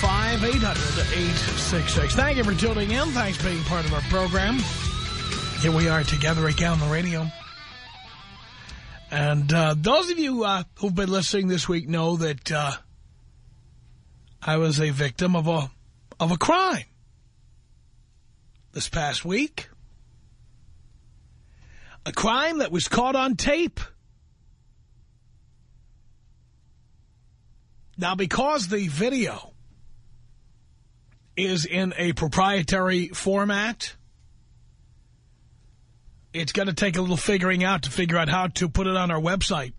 1-800-5800-866. Thank you for tuning in. Thanks for being part of our program. Here we are together again on the radio. And uh, those of you uh, who've been listening this week know that uh, I was a victim of a of a crime this past week. A crime that was caught on tape. Now, because the video is in a proprietary format, it's going to take a little figuring out to figure out how to put it on our website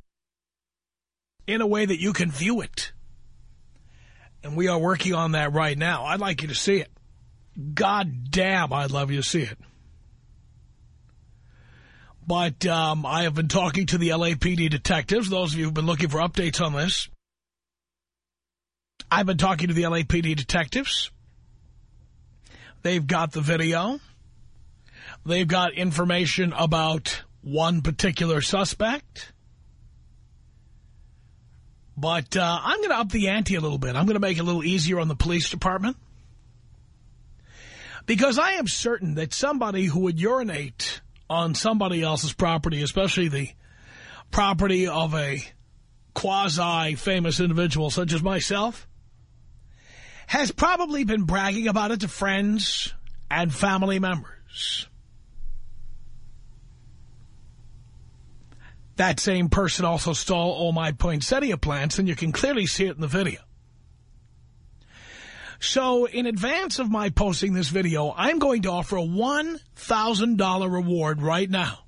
in a way that you can view it. And we are working on that right now. I'd like you to see it. God damn, I'd love you to see it. But um, I have been talking to the LAPD detectives, those of you who've been looking for updates on this. I've been talking to the LAPD detectives. They've got the video. They've got information about one particular suspect. But uh, I'm going to up the ante a little bit. I'm going to make it a little easier on the police department. Because I am certain that somebody who would urinate on somebody else's property, especially the property of a quasi-famous individual such as myself, has probably been bragging about it to friends and family members. That same person also stole all my poinsettia plants, and you can clearly see it in the video. So in advance of my posting this video, I'm going to offer a $1,000 reward right now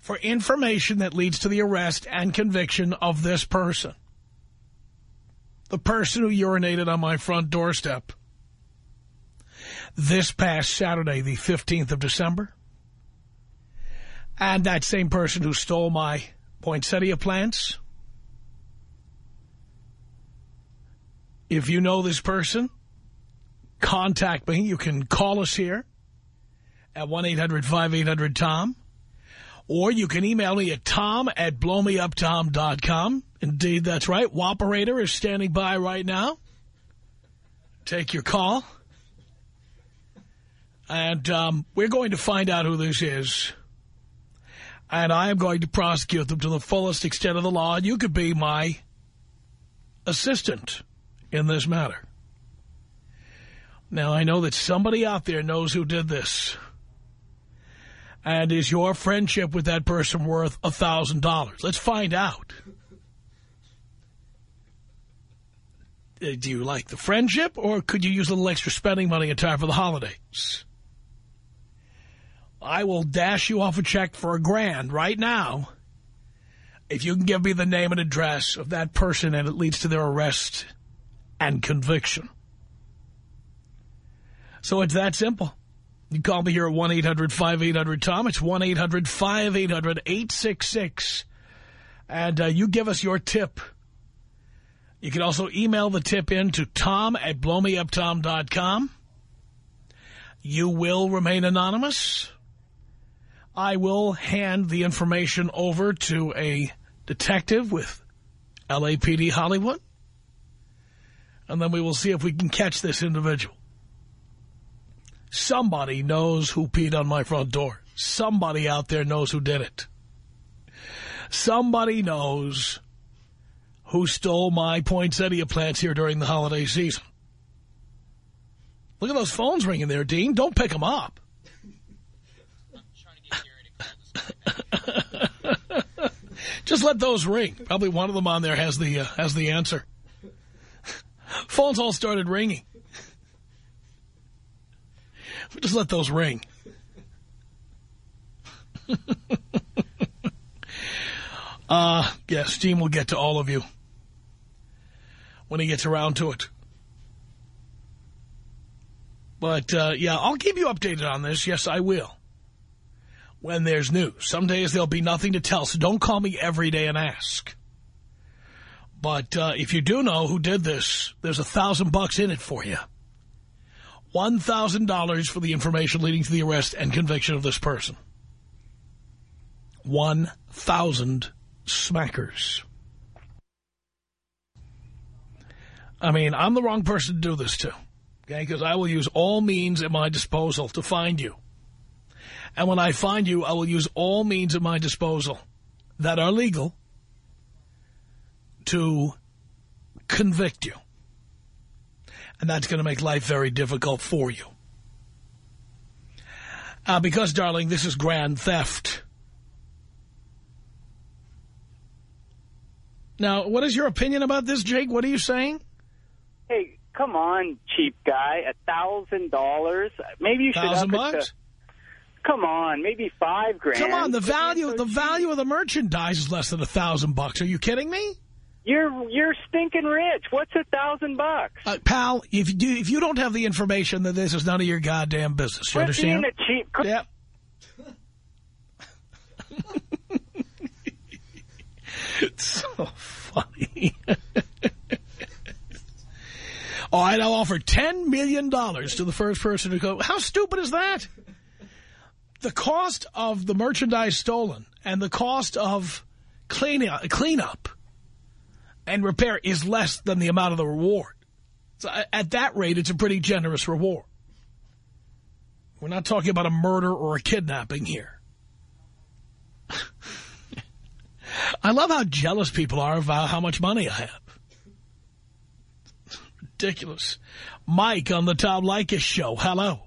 for information that leads to the arrest and conviction of this person. The person who urinated on my front doorstep this past Saturday, the 15th of December. And that same person who stole my poinsettia plants If you know this person, contact me. You can call us here at 1-800-5800-TOM. Or you can email me at tom at blowmeuptom.com. Indeed, that's right. Whoperator is standing by right now. Take your call. And um, we're going to find out who this is. And I am going to prosecute them to the fullest extent of the law. And you could be my assistant in this matter. Now, I know that somebody out there knows who did this. And is your friendship with that person worth a $1,000? Let's find out. Uh, do you like the friendship, or could you use a little extra spending money in time for the holidays? I will dash you off a check for a grand right now if you can give me the name and address of that person and it leads to their arrest and conviction. So it's that simple. You call me here at 1-800-5800-TOM. It's 1-800-5800-866. And uh, you give us your tip. You can also email the tip in to tom at blowmeuptom.com. You will remain anonymous. I will hand the information over to a detective with LAPD Hollywood and then we will see if we can catch this individual. Somebody knows who peed on my front door. Somebody out there knows who did it. Somebody knows who stole my poinsettia plants here during the holiday season. Look at those phones ringing there, Dean. Don't pick them up. Just let those ring. Probably one of them on there has the uh, has the answer. Phones all started ringing. Just let those ring. uh, yes, Dean will get to all of you when he gets around to it. But, uh, yeah, I'll keep you updated on this. Yes, I will. When there's news. Some days there'll be nothing to tell, so don't call me every day and ask. But uh, if you do know who did this, there's a thousand bucks in it for you. $1,000 for the information leading to the arrest and conviction of this person. 1,000 smackers. I mean, I'm the wrong person to do this to, okay? Because I will use all means at my disposal to find you. And when I find you, I will use all means at my disposal that are legal to convict you. And that's going to make life very difficult for you. Uh, because, darling, this is grand theft. Now, what is your opinion about this, Jake? What are you saying? Hey, come on, cheap guy. A thousand dollars. Maybe you should Thousand bucks? to- Come on, maybe five grand. Come on, the value so the cheap. value of the merchandise is less than a thousand bucks. Are you kidding me? You're you're stinking rich. What's a thousand bucks? Uh, pal, if you do, if you don't have the information, then this is none of your goddamn business. You Quit understand? being a cheap. Yep. it's so funny. All right, I'll offer $10 million to the first person to go. How stupid is that? The cost of the merchandise stolen and the cost of clean cleanup and repair is less than the amount of the reward. So at that rate, it's a pretty generous reward. We're not talking about a murder or a kidnapping here. I love how jealous people are of how much money I have. Ridiculous. Mike on the Tom Leykis show. Hello.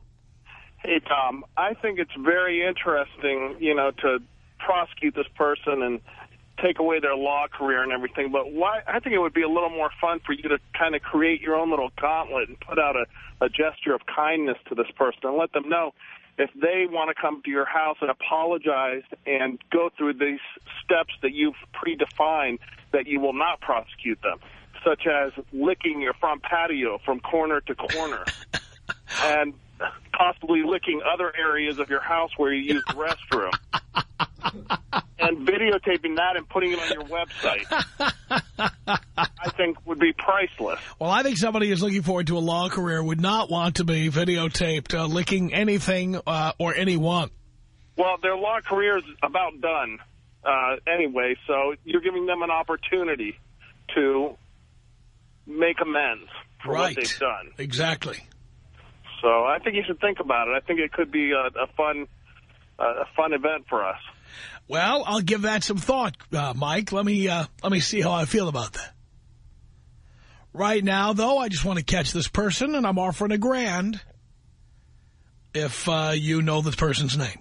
Hey, Tom. I think it's very interesting, you know, to prosecute this person and take away their law career and everything. But why? I think it would be a little more fun for you to kind of create your own little gauntlet and put out a, a gesture of kindness to this person and let them know if they want to come to your house and apologize and go through these steps that you've predefined, that you will not prosecute them, such as licking your front patio from corner to corner and possibly licking other areas of your house where you use the restroom. and videotaping that and putting it on your website, I think would be priceless. Well, I think somebody who's looking forward to a law career would not want to be videotaped uh, licking anything uh, or anyone. Well, their law career is about done uh, anyway, so you're giving them an opportunity to make amends for right. what they've done. Exactly. So I think you should think about it. I think it could be a, a fun, a fun event for us. Well, I'll give that some thought, uh, Mike. Let me uh, let me see how I feel about that. Right now, though, I just want to catch this person, and I'm offering a grand if uh, you know the person's name.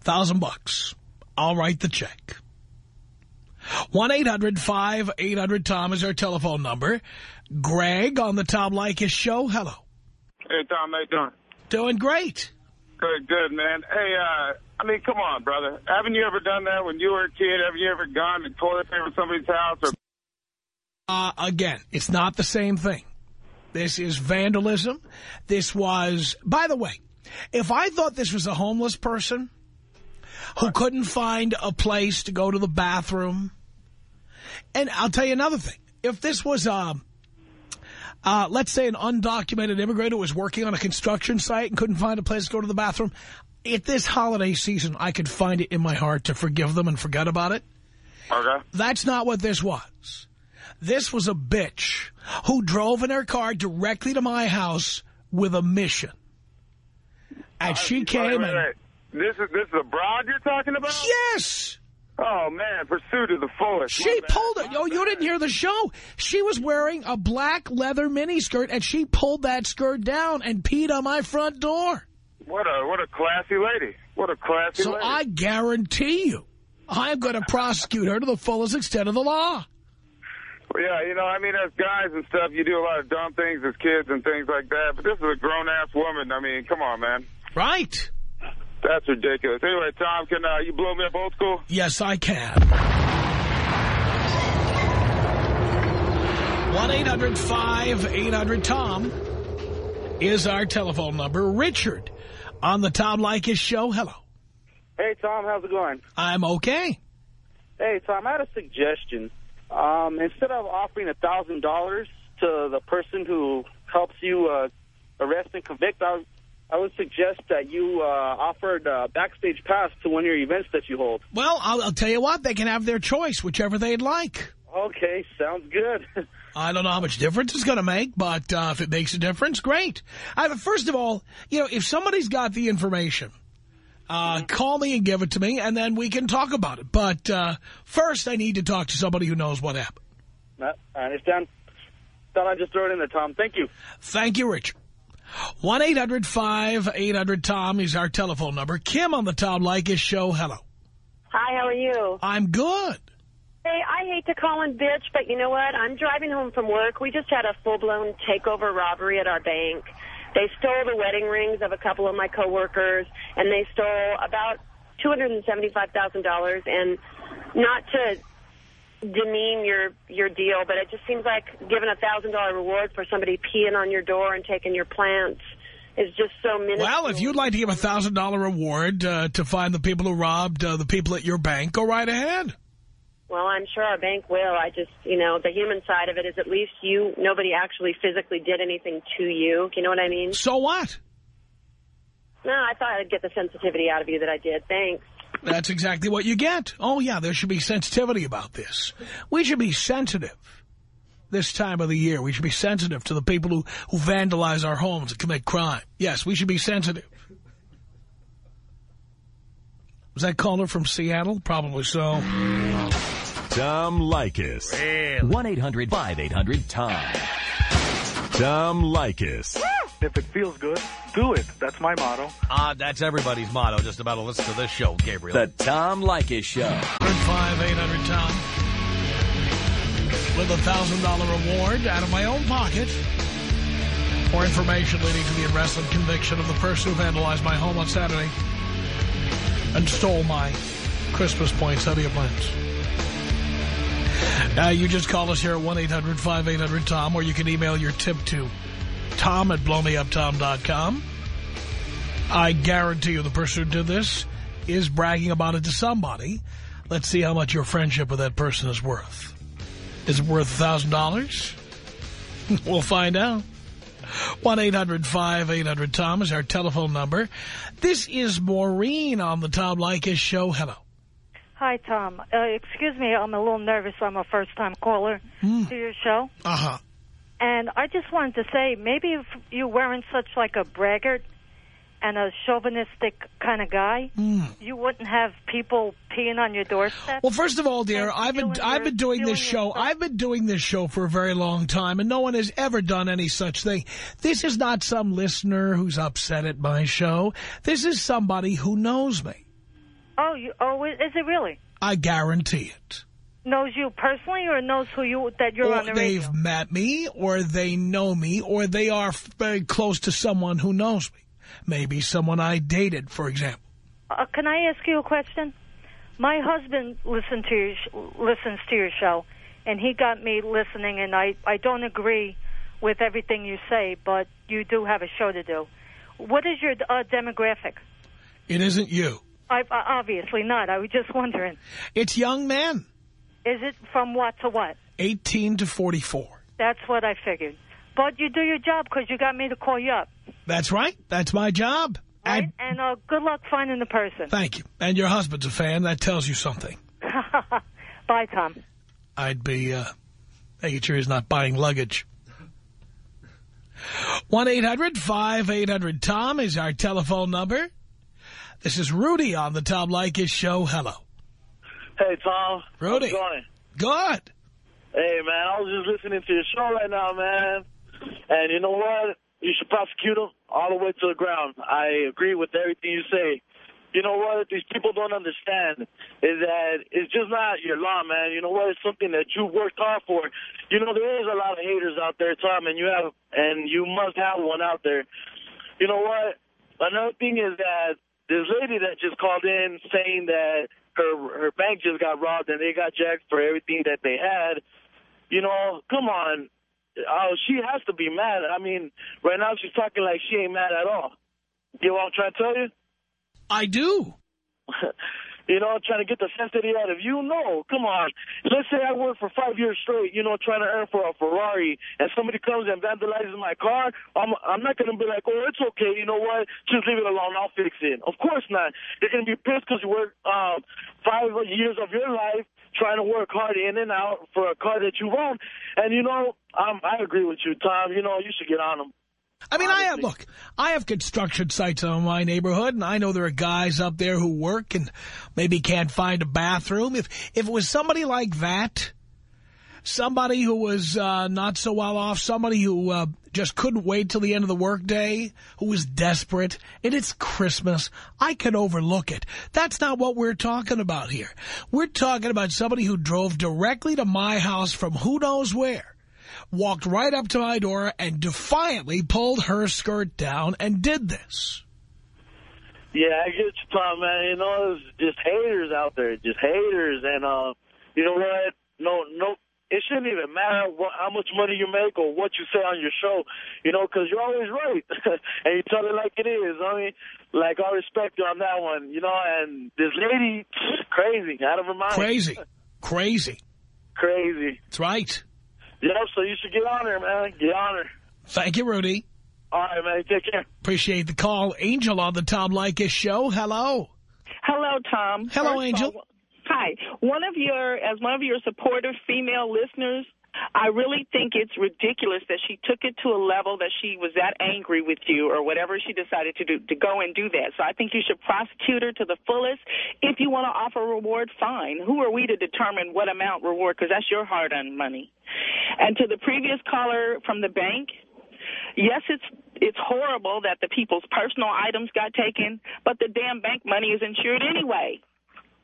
Thousand bucks. I'll write the check. 1-800-5800-TOM is our telephone number. Greg on the Tom Leykis show. Hello. Hey, Tom, how you doing? Doing great. Good, good, man. Hey, uh, I mean, come on, brother. Haven't you ever done that when you were a kid? Have you ever gone to toilet paper somebody's house? Or Uh, again, it's not the same thing. This is vandalism. This was, by the way, if I thought this was a homeless person who couldn't find a place to go to the bathroom, and I'll tell you another thing. If this was, um, uh, let's say an undocumented immigrant who was working on a construction site and couldn't find a place to go to the bathroom, at this holiday season, I could find it in my heart to forgive them and forget about it. okay, That's not what this was. This was a bitch who drove in her car directly to my house with a mission. And she Wait, came wait, and... wait. This is this is a broad you're talking about? Yes! Oh, man, pursuit to the fullest. She pulled it. Oh, you didn't hear the show. She was wearing a black leather miniskirt, and she pulled that skirt down and peed on my front door. What a what a classy lady. What a classy So lady. I guarantee you, I'm going to prosecute her to the fullest extent of the law. Well, yeah, you know, I mean, as guys and stuff, you do a lot of dumb things as kids and things like that. But this is a grown-ass woman. I mean, come on, man. Right. That's ridiculous. Anyway, Tom, can uh, you blow me up old school? Yes, I can. 1-800-5800-TOM is our telephone number. Richard on the Tom Leykis show. Hello. Hey, Tom, how's it going? I'm okay. Hey, Tom, I had a suggestion. Um, instead of offering a $1,000 to the person who helps you uh, arrest and convict, I, I would suggest that you uh, offered a backstage pass to one of your events that you hold. Well, I'll, I'll tell you what. They can have their choice, whichever they'd like. Okay, sounds good. I don't know how much difference it's going to make, but uh, if it makes a difference, great. I, first of all, you know, if somebody's got the information, uh, call me and give it to me, and then we can talk about it. But uh, first, I need to talk to somebody who knows what happened. I understand. Thought I'd just throw it in there, Tom. Thank you. Thank you, Richard. 1-800-5800-TOM is our telephone number. Kim on the Tom Leykis show. Hello. Hi, how are you? I'm good. Hey, I hate to call and bitch, but you know what? I'm driving home from work. We just had a full-blown takeover robbery at our bank. They stole the wedding rings of a couple of my coworkers, and they stole about $275,000. And not to demean your your deal, but it just seems like giving a $1,000 reward for somebody peeing on your door and taking your plants is just so minuscule. Well, if you'd like to give a $1,000 reward uh, to find the people who robbed uh, the people at your bank, go right ahead. Well, I'm sure our bank will. I just, you know, the human side of it is at least you, nobody actually physically did anything to you. You know what I mean? So what? No, I thought I'd get the sensitivity out of you that I did. Thanks. That's exactly what you get. Oh, yeah, there should be sensitivity about this. We should be sensitive this time of the year. We should be sensitive to the people who, who vandalize our homes and commit crime. Yes, we should be sensitive. Was that caller from Seattle? Probably so. Tom Leykis. 1-800-5800-TOM. Tom Leykis. If it feels good, do it. That's my motto. Uh, that's everybody's motto, just about to listen to this show, Gabriel. The Tom Leykis Show. 800-5800-TOM. With a $1,000 reward out of my own pocket. For information leading to the arrest and conviction of the person who vandalized my home on Saturday and stole my Christmas poinsettia plants. Now, you just call us here at 1-800-5800-TOM, or you can email your tip to tom at blowmeuptom.com. I guarantee you the person who did this is bragging about it to somebody. Let's see how much your friendship with that person is worth. Is it worth $1,000? we'll find out. 1-800-5800-TOM is our telephone number. This is Maureen on the Tom Leykis show. Hello. Hi, Tom. Uh, excuse me, I'm a little nervous. I'm a first-time caller Mm. to your show. Uh-huh. And I just wanted to say, maybe if you weren't such like a braggart and a chauvinistic kind of guy, Mm. you wouldn't have people peeing on your doorstep. Well, first of all, dear, I've been I've your- been doing this show. stuff. I've been doing this show for a very long time, and no one has ever done any such thing. This is not some listener who's upset at my show. This is somebody who knows me. Oh, you, oh, is it really? I guarantee it. Knows you personally, or knows who you that you're or on the they've radio? met me, or they know me, or they are very close to someone who knows me. Maybe someone I dated, for example. Uh, can I ask you a question? My husband listened to your sh listens to your show, and he got me listening. And I I don't agree with everything you say, but you do have a show to do. What is your uh, demographic? It isn't you. I, uh, obviously not. I was just wondering. It's young men, Is it from what to what? 18 to 44. That's what I figured. But you do your job because you got me to call you up. That's right. That's my job. Right? And And uh, good luck finding the person. thank you. And your husband's a fan. That tells you something. Bye, Tom. I'd be uh, making sure he's not buying luggage. 1-800-5800-TOM is our telephone number. This is Rudy on the Tom Leykis show. Hello. Hey, Tom. Rudy. How's it going? Good. Hey, man, I was just listening to your show right now, man. And you know what? You should prosecute them all the way to the ground. I agree with everything you say. You know what? These people don't understand is that it's just not your law, man. You know what? It's something that you worked hard for. You know, there is a lot of haters out there, Tom, and you have, and you must have one out there. You know what? Another thing is that this lady that just called in saying that her her bank just got robbed and they got jacked for everything that they had. You know, come on. Uh, she has to be mad. I mean, right now she's talking like she ain't mad at all. You know what I'm trying to tell you? I do. you know, trying to get the sensitivity out of you. No, come on. Let's say I work for five years straight, you know, trying to earn for a Ferrari, and somebody comes and vandalizes my car. I'm I'm not going to be like, oh, it's okay. You know what? Just leave it alone. I'll fix it. Of course not. You're going to be pissed because you work um, five years of your life trying to work hard in and out for a car that you own. And, you know, um, I agree with you, Tom. You know, you should get on them. I mean, I have, look, I have construction sites in my neighborhood, and I know there are guys up there who work and maybe can't find a bathroom. If, if it was somebody like that, somebody who was uh, not so well off, somebody who uh, just couldn't wait till the end of the workday, who was desperate, and it's Christmas, I can overlook it. That's not what we're talking about here. We're talking about somebody who drove directly to my house from who knows where walked right up to my door and defiantly pulled her skirt down and did this. Yeah, I get you, Tom, man. You know, there's just haters out there, just haters. And, uh, you know what? No, no, it shouldn't even matter what, how much money you make or what you say on your show, you know, because you're always right. and you tell it like it is. I mean, like, I respect you on that one, you know, and this lady, crazy, out of her mind. Crazy. Crazy. Crazy. That's right. Yep, so you should get on there, man. Get on there. Thank you, Rudy. All right, man. Take care. Appreciate the call. Angel on the Tom Leykis show. Hello. Hello, Tom. Hello, First Angel. All, hi. One of your, as one of your supportive female listeners, I really think it's ridiculous that she took it to a level that she was that angry with you or whatever she decided to do to go and do that. So I think you should prosecute her to the fullest. If you want to offer a reward, fine. Who are we to determine what amount reward? Because that's your hard-earned money. And to the previous caller from the bank, yes, it's it's horrible that the people's personal items got taken, but the damn bank money is insured anyway.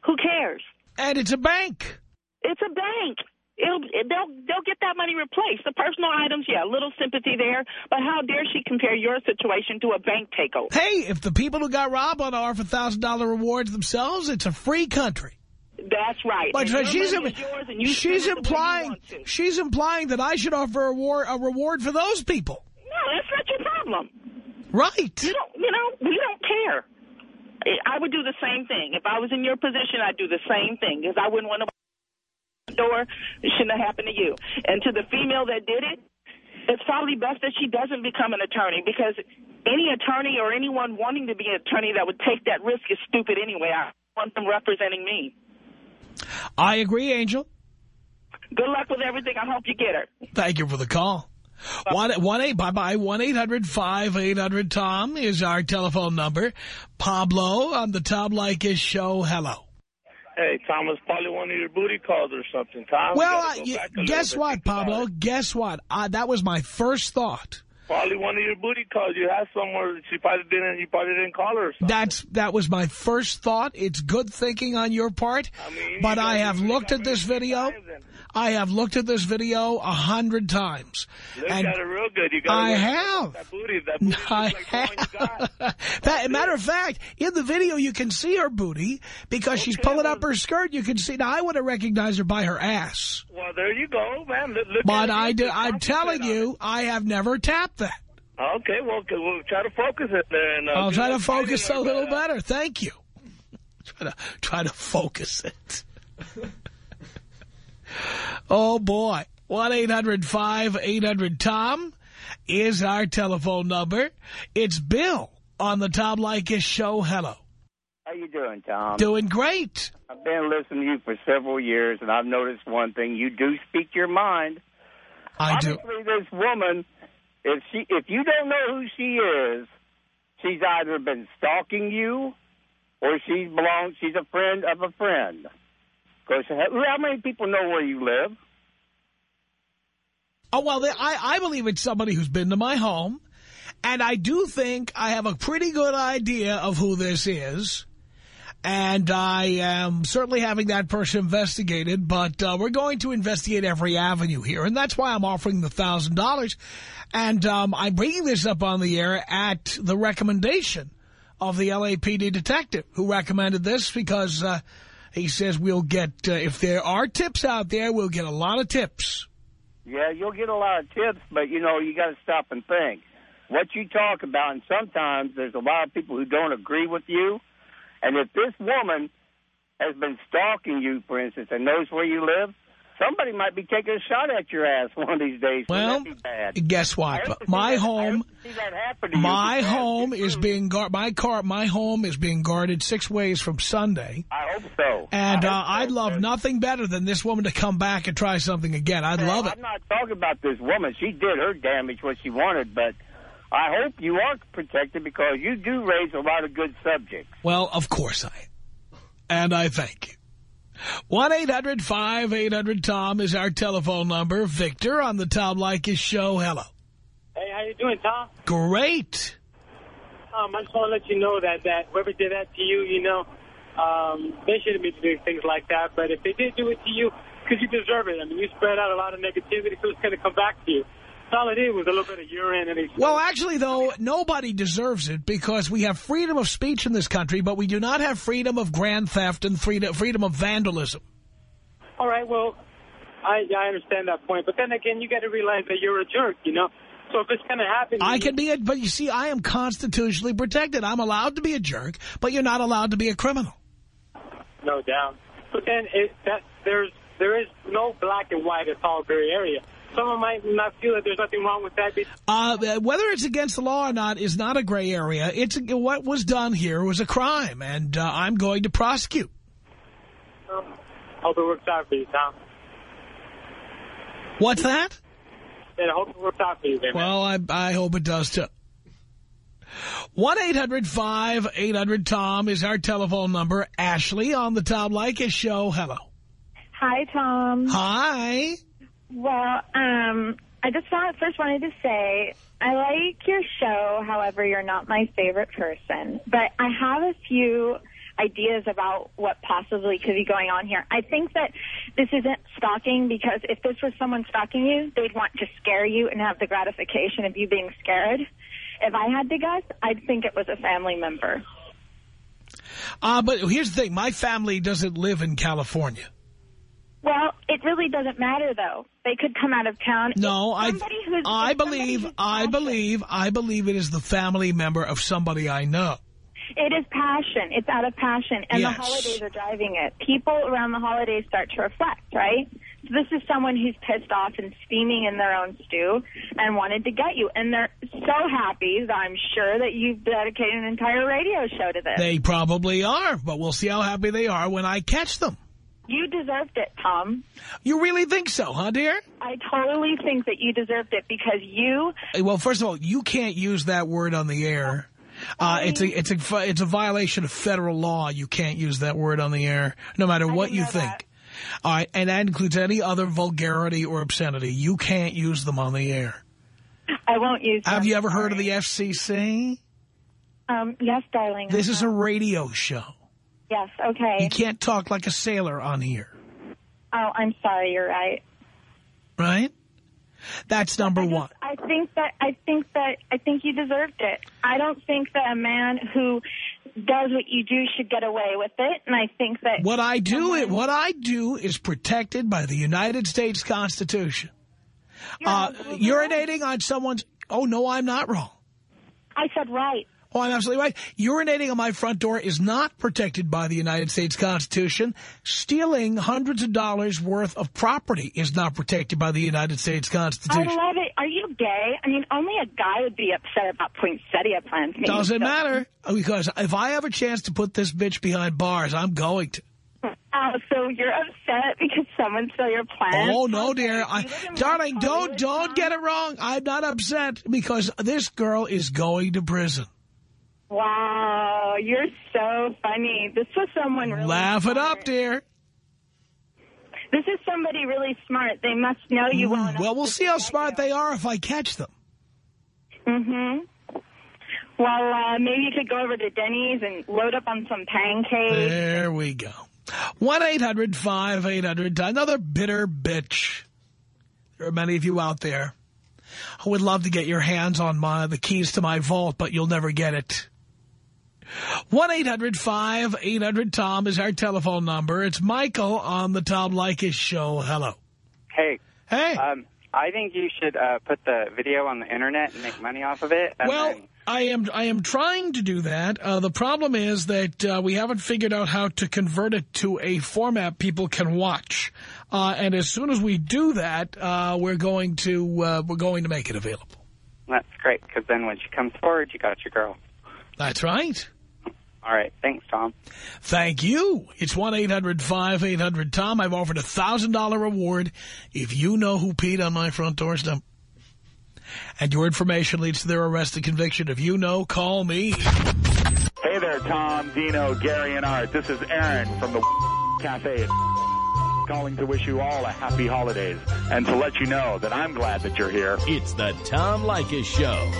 Who cares? And it's a bank. It's a bank. It'll, they'll they'll get that money replaced. The personal items, yeah, a little sympathy there. But how dare she compare your situation to a bank takeover? Hey, if the people who got robbed to offer $1,000 rewards themselves, it's a free country. That's right. But she's, money is yours and you she's spend it the way you implying she's implying that I should offer a reward, a reward for those people. No, that's not your problem. Right. You don't. You know, we don't care. I would do the same thing if I was in your position. I'd do the same thing because I wouldn't want to door. It shouldn't have happened to you. And to the female that did it, it's probably best that she doesn't become an attorney because any attorney or anyone wanting to be an attorney that would take that risk is stupid anyway. I want them representing me. I agree, Angel. Good luck with everything. I hope you get her. Thank you for the call. One one eight bye bye one eight hundred five eight hundred Tom is our telephone number. Pablo on the Tom Leykis show. Hello. Hey, Thomas, probably one of your booty calls or something, Tom. Well, uh, go y- back a guess what, Pablo? Guess what? Uh, that was my first thought. Probably one of your booty calls. You had somewhere that she probably didn't. You probably didn't call her. Or something. That's that was my first thought. It's good thinking on your part, I mean, but I have looked at this video. I have looked at this video a hundred times. And at it real good. You got I have. that booty. That booty I like one. That, matter of fact, in the video, you can see her booty because she's pulling up her skirt. You can see. Now, I would have recognized her by her ass, Well, there you go, man. Look, look but I do, I'm telling you, I have never tapped that. Okay, well, we'll try to focus it there. And, uh, I'll try to focus a little better. Thank you. Try to try to focus it. Oh boy, one eight hundred five eight hundred Tom is our telephone number. It's Bill on the Tom Leykis show. Hello, How you doing, Tom? doing great. I've been listening to you for several years, and I've noticed one thing. You do speak your mind. I do. Obviously, this woman, if she, if you don't know who she is, she's either been stalking you, or she's belong. She's a friend of a friend. How many people know where you live? Oh, well, they, I, I believe it's somebody who's been to my home. And I do think I have a pretty good idea of who this is. And I am certainly having that person investigated, but uh, we're going to investigate every avenue here. And that's why I'm offering the $1,000. And um, I'm bringing this up on the air at the recommendation of the LAPD detective who recommended this because uh, he says we'll get, uh, if there are tips out there, we'll get a lot of tips. Yeah, you'll get a lot of tips, but, you know, you got to stop and think. What you talk about, and sometimes there's a lot of people who don't agree with you, and if this woman has been stalking you, for instance, and knows where you live, somebody might be taking a shot at your ass one of these days. Well, guess what? My home, my home is being guarded. My car, my home is being guarded six ways from Sunday. I hope so. And I uh, I'd love nothing better than this woman to come back and try something again. I'd love it. I'm not talking about this woman. She did her damage what she wanted, but I hope you are protected because you do raise a lot of good subjects. Well, of course I am. And I thank you. 1-800-5800-TOM is our telephone number. Victor on the Tom Leykis show. Hello. Hey, how you doing, Tom? Great. Um, I just want to let you know that, that whoever did that to you, you know, um, they shouldn't be doing things like that. But if they did do it to you, because you deserve it. I mean, you spread out a lot of negativity, so it's going to come back to you. All it is was a little bit of urine. and he Well, actually, though, nobody deserves it because we have freedom of speech in this country, but we do not have freedom of grand theft and freedom, freedom of vandalism. All right, well, I, I understand that point. But then again, you got to realize that you're a jerk, you know? So if it's going to happen... I can be a... But you see, I am constitutionally protected. I'm allowed to be a jerk, but you're not allowed to be a criminal. No doubt. But then it, that, there's there is no black and white. It's all gray area. Someone might not feel that there's nothing wrong with that. Uh, whether it's against the law or not is not a gray area. It's What was done here was a crime, and uh, I'm going to prosecute. Um, hope it works out for you, Tom. What's that? Yeah, I hope it works out for you, man. Well, I, I hope it does, too. 1-800-5800-TOM is our telephone number. Ashley on the Tom Leykis show. Hello. Hi, Tom. Hi. Well, um, I just want, first wanted to say I like your show. However, you're not my favorite person. But I have a few ideas about what possibly could be going on here. I think that this isn't stalking because if this was someone stalking you, they'd want to scare you and have the gratification of you being scared. If I had to guess, I'd think it was a family member. Uh, but here's the thing. My family doesn't live in California. Well, it really doesn't matter, though. They could come out of town. No, I, who's, I believe, I believe, I believe it is the family member of somebody I know. It is passion. It's out of passion. And Yes. the holidays are driving it. People around the holidays start to reflect, right? So this is someone who's pissed off and steaming in their own stew and wanted to get you. And they're so happy that I'm sure that you've dedicated an entire radio show to this. They probably are, but we'll see how happy they are when I catch them. You deserved it, Tom. You really think so, huh, dear? I totally think that you deserved it because you... Well, first of all, you can't use that word on the air. Uh, it's a it's a it's a violation of federal law. You can't use that word on the air, no matter what you think. All right, and that includes any other vulgarity or obscenity. You can't use them on the air. I won't use Have you ever heard of the FCC? Um, yes, darling. This is a radio show. Yes, okay. You can't talk like a sailor on here, Oh, I'm sorry. You're right. right? That's number one. I think that I think that I think you deserved it. I don't think that a man who does what you do should get away with it, and I think that What I do, it, what I do is protected by the United States Constitution. Uh, urinating on someone's, oh, no, I'm not wrong. I said right. Oh, I'm absolutely right. Urinating on my front door is not protected by the United States Constitution. Stealing hundreds of dollars worth of property is not protected by the United States Constitution. I love it. Are you gay? I mean, only a guy would be upset about poinsettia plants. Doesn't stolen. matter, because if I have a chance to put this bitch behind bars, I'm going to. Oh, so you're upset because someone stole your plants? Oh, no, dear. I, darling, don't, don't get it wrong. I'm not upset because this girl is going to prison. Wow, you're so funny. This was someone really Laugh it up, dear. This is somebody really smart. They must know you well enough. Well, we'll see how smart they are if I catch them. Mm-hmm. Well, uh, maybe you could go over to Denny's and load up on some pancakes. There we go. 1-800-5800. Another bitter bitch. There are many of you out there who would love to get your hands on my the keys to my vault, but you'll never get it. 1-800-5800-TOM is our telephone number. It's Michael on the Tom Leykis show. Hello. Hey. Hey. Um, I think you should uh, put the video on the internet and make money off of it. Well, then- I am I am trying to do that. Uh, the problem is that uh, we haven't figured out how to convert it to a format people can watch. Uh, and as soon as we do that, uh, we're going to uh, we're going to make it available. that's great, because then when she comes forward, you got your girl. That's right. All right. Thanks, Tom. Thank you. It's 1-800-5800-TOM. I've offered a $1,000 reward if you know who peed on my front doorstep. And your information leads to their arrest and conviction. If you know, call me. Hey there, Tom, Dino, Gary, and Art. This is Aaron from the Cafe. Calling to wish you all a happy holidays and to let you know that I'm glad that you're here. It's the Tom Leykis Show.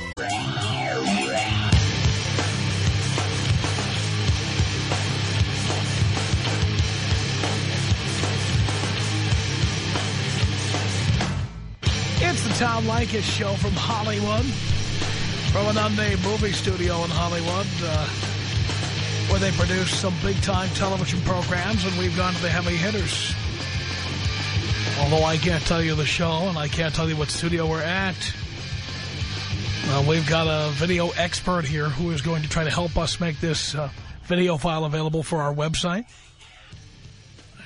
Tom Leykis Show from Hollywood, from an unnamed movie studio in Hollywood, uh, where they produce some big-time television programs, and we've gone to the heavy hitters. Although I can't tell you the show, and I can't tell you what studio we're at. Well, we've got a video expert here who is going to try to help us make this uh, video file available for our website.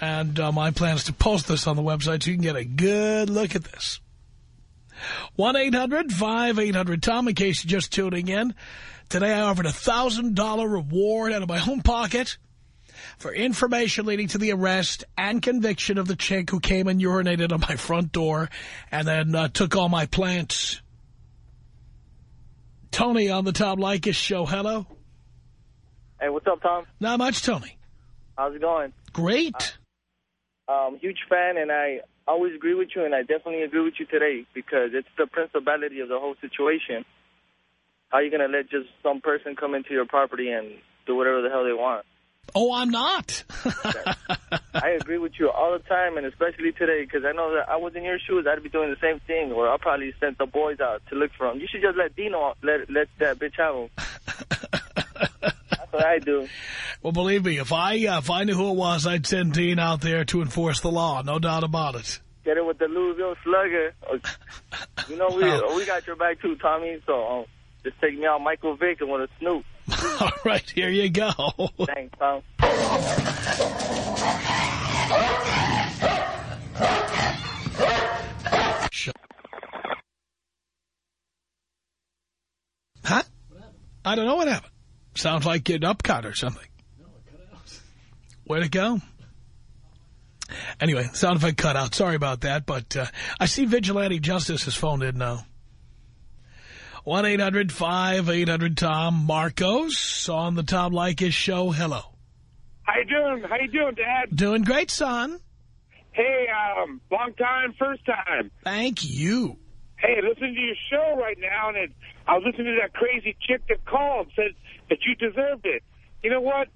And uh, my plan is to post this on the website so you can get a good look at this. 1-800-5800-TOM in case you're just tuning in. Today I offered a $1,000 reward out of my home pocket for information leading to the arrest and conviction of the chick who came and urinated on my front door and then uh, took all my plants. Tony on the Tom Leykis show. Hello. Hey, what's up, Tom? Not much, Tony. How's it going? Great. Um, huge fan, and I always agree with you, and I definitely agree with you today because it's the principality of the whole situation. How you going to let just some person come into your property and do whatever the hell they want? Oh, I'm not. I agree with you all the time, and especially today, because I know that I was in your shoes, I'd be doing the same thing, or I'll probably send the boys out to look for him. You should just let Dino let let that bitch have him. What I do. Well, believe me, if I uh, if I knew who it was, I'd send Dean out there to enforce the law. No doubt about it. Get it with the Louisville Slugger. You know, we we got your back too, Tommy. So um, just take me out, Michael Vick, and with a Snoop. All right, here you go. Thanks, Tom. Huh? I don't know what happened. Sounds like an upcut or something. No. Where'd it go? Anyway, sound effect cut out. Sorry about that, but uh, I see Vigilante Justice has phoned in now. 1-800-5800-TOM. Marcos on the Tom Leykis show. Hello. How you doing? How you doing, Dad? Doing great, son. Hey, um, long time, first time. Thank you. Hey, listening to your show right now, and it, I was listening to that crazy chick that called, said that you deserved it. You know what?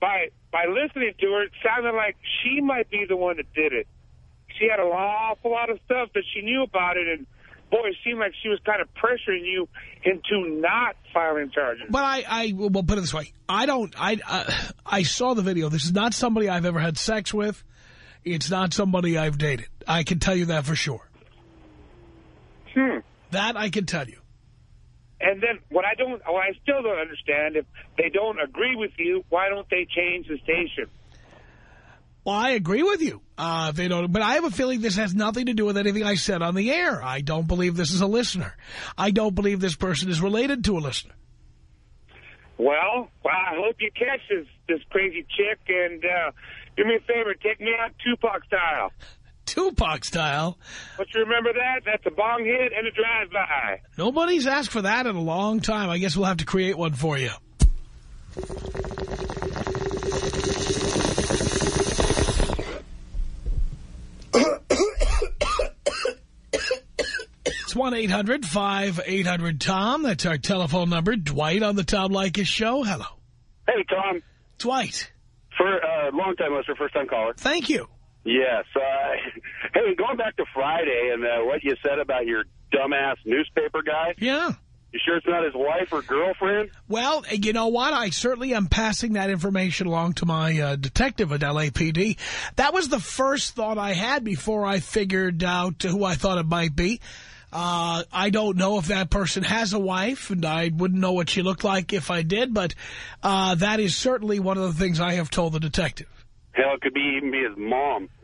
By by listening to her, it sounded like she might be the one that did it. She had an awful lot of stuff that she knew about it, and boy, it seemed like she was kind of pressuring you into not filing charges. But I, I will put it this way. I don't, I, uh, I saw the video. This is not somebody I've ever had sex with. It's not somebody I've dated. I can tell you that for sure. Hmm. That I can tell you. And then what I don't, what I still don't understand, if they don't agree with you, why don't they change the station? Well, I agree with you. Uh, they don't, but I have a feeling this has nothing to do with anything I said on the air. I don't believe this is a listener. I don't believe this person is related to a listener. Well, well, I hope you catch this this crazy chick, and uh, do me a favor, take me out Tupac style. Tupac style. But you remember that? That's a bong hit and a drive-by. Nobody's asked for that in a long time. I guess we'll have to create one for you. It's 1-800-5800-TOM. That's our telephone number. Dwight on the Tom Leykis show. Hello. Hey, Tom. Dwight. For a uh, long-time listener, first-time caller. Thank you. Yes. Uh, hey, going back to Friday and uh, what you said about your dumbass newspaper guy. Yeah. You sure it's not his wife or girlfriend? Well, you know what? I certainly am passing that information along to my uh, detective at LAPD. That was the first thought I had before I figured out who I thought it might be. Uh, I don't know if that person has a wife, and I wouldn't know what she looked like if I did, but uh, that is certainly one of the things I have told the detective. Hell, it could be even be his mom.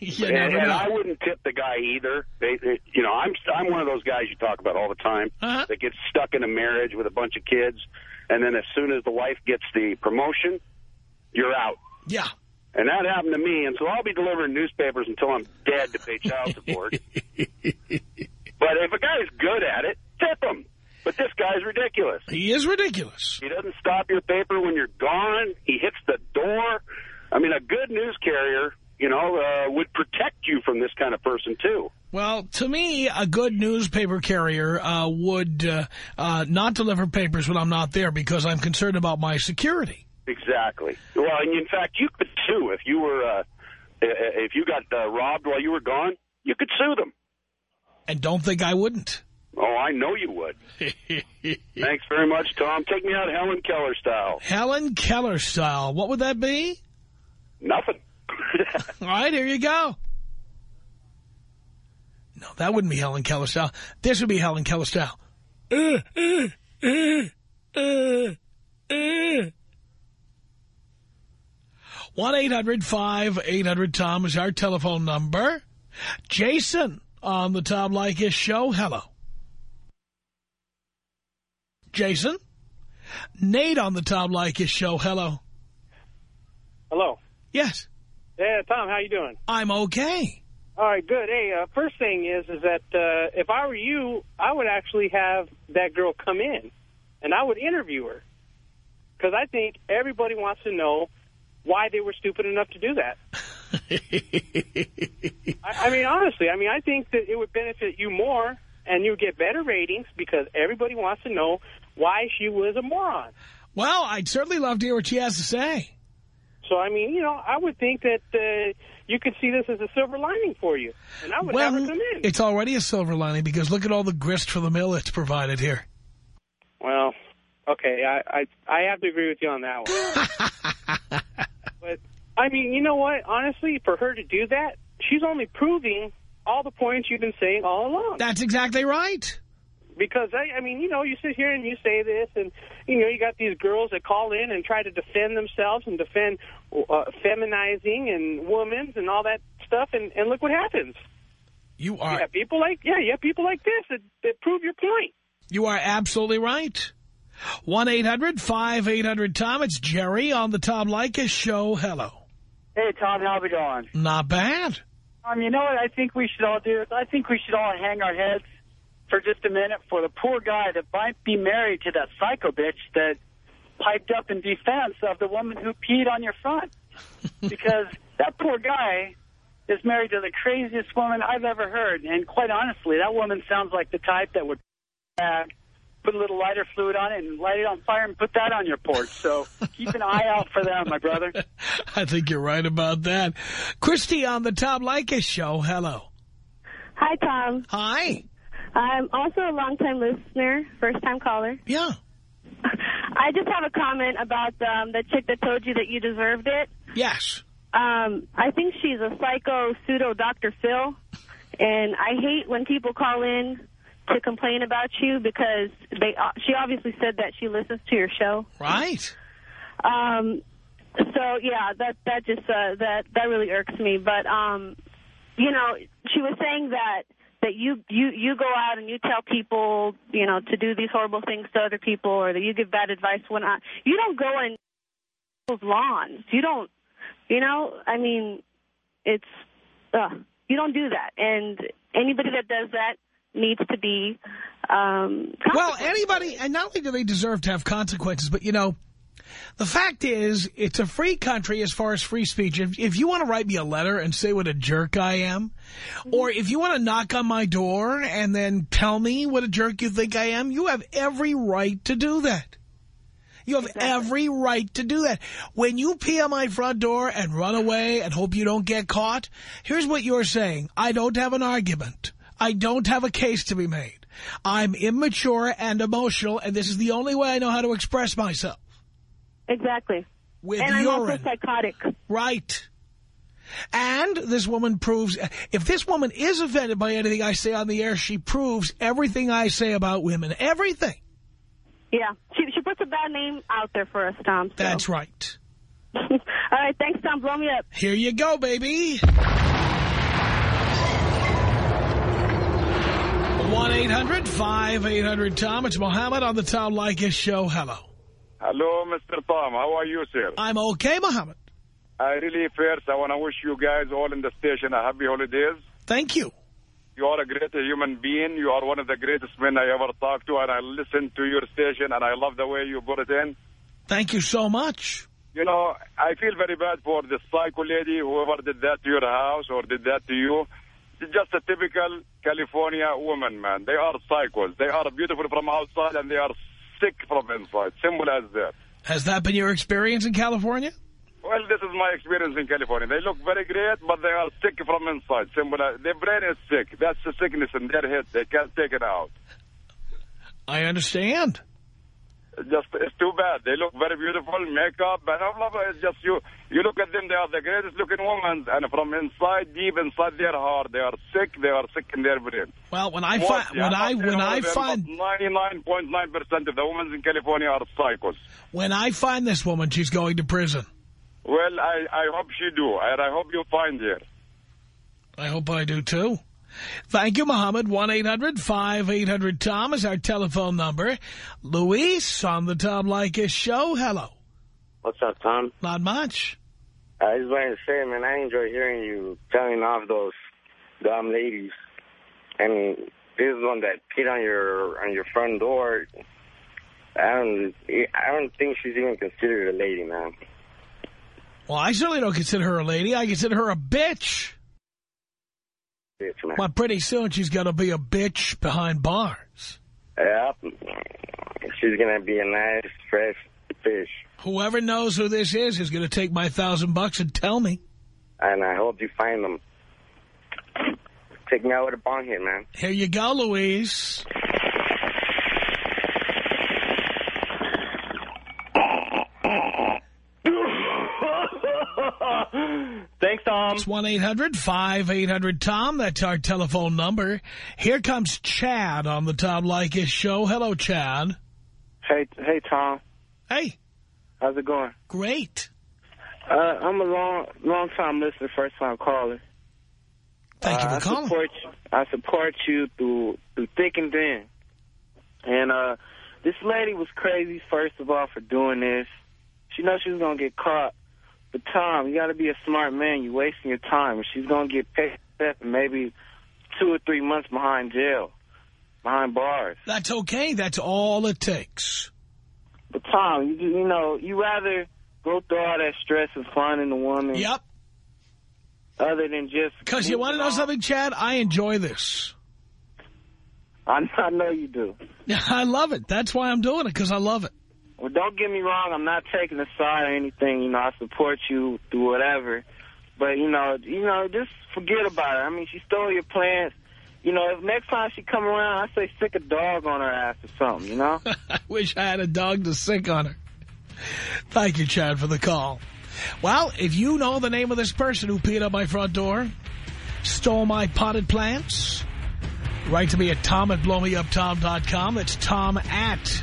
You and, and. I wouldn't tip the guy either. They, they, you know, I'm I'm one of those guys you talk about all the time Uh-huh. that gets stuck in a marriage with a bunch of kids, and then as soon as the wife gets the promotion, you're out. Yeah. And that happened to me, and so I'll be delivering newspapers until I'm dead to pay child support. but if a guy's good at it, tip him. But this guy's ridiculous. He is ridiculous. He doesn't stop your paper when you're gone. He hits the door. I mean, a good news carrier, you know, uh, would protect you from this kind of person, too. Well, to me, a good newspaper carrier uh, would uh, uh, not deliver papers when I'm not there because I'm concerned about my security. Exactly. Well, and in fact, you could sue if you were, uh, if you got uh, robbed while you were gone. You could sue them. And don't think I wouldn't. Oh, I know you would. Thanks very much, Tom. Take me out Helen Keller style. Helen Keller style. What would that be? Nothing. All right, here you go. No, that wouldn't be Helen Keller style. This would be Helen Keller style. Uh, uh, uh, uh, uh. 1-800-5800-TOM is our telephone number. Jason on the Tom Leykis show. Hello. Jason? Nate on the Tom Leykis show. Hello. Hello. Yes. Yeah, Tom, how you doing? I'm okay. All right, good. Hey, uh, first thing is, is that uh, if I were you, I would actually have that girl come in, and I would interview her, because I think everybody wants to know why they were stupid enough to do that. I, I mean, honestly, I mean, I think that it would benefit you more, and you get better ratings because everybody wants to know why she was a moron. Well, I'd certainly love to hear what she has to say. So, I mean, you know, I would think that uh, you could see this as a silver lining for you, and I would well, have her come in. it's already a silver lining because look at all the grist for the mill it's provided here. Well, okay, I, I I have to agree with you on that one. but I mean, you know what? Honestly, for her to do that, she's only proving all the points you've been saying all along. That's exactly right. Because I, I mean, you know, you sit here and you say this, and you know, you got these girls that call in and try to defend themselves and defend uh, feminizing and women's and all that stuff, and, and look what happens. You are You have people like yeah, you have people like this that, that prove your point. You are absolutely right. 1-800-5800-TOM. It's Jerry on the Tom Leykis show. Hello. Hey, Tom, how we doing? Not bad. Um, you know what I think we should all do? I think we should all hang our heads for just a minute for the poor guy that might be married to that psycho bitch that piped up in defense of the woman who peed on your front. because that poor guy is married to the craziest woman I've ever heard. And quite honestly, that woman sounds like the type that would uh, put a little lighter fluid on it and light it on fire and put that on your porch. So keep an eye out for that, my brother. I think you're right about that. Christy on the Tom Leykis show. Hello. Hi, Tom. Hi. I'm also a long-time listener, first-time caller. Yeah. I just have a comment about um, the chick that told you that you deserved it. Yes. Um, I think she's a psycho pseudo Dr. Phil, and I hate when people call in to complain about you because they. Uh, she obviously said that she listens to your show. Right. Um, so yeah, that that just uh, that that really irks me. But um, you know, she was saying that that you you you go out and you tell people you know to do these horrible things to other people, or that you give bad advice when I you don't go people's lawns. You don't. You know, I mean, it's uh, you don't do that, and anybody that does that needs to be um, Well, anybody, and not only do they deserve to have consequences, but, you know, The fact is, it's a free country as far as free speech. If, if you want to write me a letter and say what a jerk I am, or if you want to knock on my door and then tell me what a jerk you think I am, you have every right to do that. You have every right to do that. When you pee on my front door and run away and hope you don't get caught, here's what you're saying. I don't have an argument. I don't have a case to be made. I'm immature and emotional, and this is the only way I know how to express myself. Exactly. With and I'm also psychotic. Right. And this woman proves, if this woman is offended by anything I say on the air, she proves everything I say about women. Everything. Yeah. She, she puts a bad name out there for us, Tom. So. That's right. All right. Thanks, Tom. Blow me up. Here you go, baby. 1-800-5800-TOM. It's Mohammed on the Tom Leykis show. Hello. Hello, Mr. Tom. How are you, sir? I'm okay, Mohammed. I really, first, I want to wish you guys all in the station a happy holidays. Thank you. You are a great human being. You are one of the greatest men I ever talked to, and I listen to your station, and I love the way you put it in. Thank you so much. You know, I feel very bad for the psycho lady, whoever did that to your house or did that to you. It's just a typical California woman, man. They are psychos. They are beautiful from outside, and they are sick from inside. Simple as that. Has that been your experience in California? Well, this is my experience in California. They look very great, but they are sick from inside. Simple as their brain is sick. That's the sickness in their head. They can't take it out. I understand. Just it's too bad. They look very beautiful, makeup, and I love it. It's just you. You look at them; they are the greatest looking women, and from inside, deep inside their heart, they are sick. They are sick in their brain. Well, when I find when I when I find 99.9 percent of the women in California are psychos. when I find this woman, she's going to prison. Well, I I hope she do, and I hope you find her. I hope I do too. Thank you, Mohammed. 1-800-5800-TOM is our telephone number. Luis on the Tom Leykis show. Hello. What's up, Tom? Not much. I just wanted to say, man, I enjoy hearing you telling off those dumb ladies. I mean, this is one that peed on your on your front door. I don't, I don't think she's even considered a lady, man. Well, I certainly don't consider her a lady. I consider her a bitch. Well, pretty soon she's going to be a bitch behind bars. Yep. She's gonna be a nice, fresh fish, Whoever knows who this is is going to take my thousand bucks and tell me. and I hope you find them. Take me out with a bong hit, man. Here you go, Louise. Thanks, Tom. It's 1-800-5800-TOM. That's our telephone number. Here comes Chad on the Tom Leykis show. Hello, Chad. Hey, hey, Tom. Hey. How's it going? Great. Uh, I'm a long, long time listener, first time caller. Thank you uh, for I calling. Support you, I support you through through thick and thin. And uh, this lady was crazy, first of all, for doing this. She knows she was gonna get caught. But Tom, you got to be a smart man. You're wasting your time. She's gonna get paid and maybe two or three months behind jail, behind bars. That's okay. That's all it takes. But Tom, you you know, you rather go through all that stress of finding a woman. Yep. Other than just Because you want to know something, Chad? I enjoy this. I, I know you do. I love it. That's why I'm doing it, because I love it. Well, don't get me wrong. I'm not taking a side or anything. You know, I support you through whatever. But you know, you know, just forget about it. I mean, she stole your plants. You know, if next time she come around, I say sic a dog on her ass or something. You know. I wish I had a dog to sic on her. Thank you, Chad, for the call. Well, if you know the name of this person who peed on my front door, stole my potted plants, write to me at tom at blowmeuptom.com. It's tom at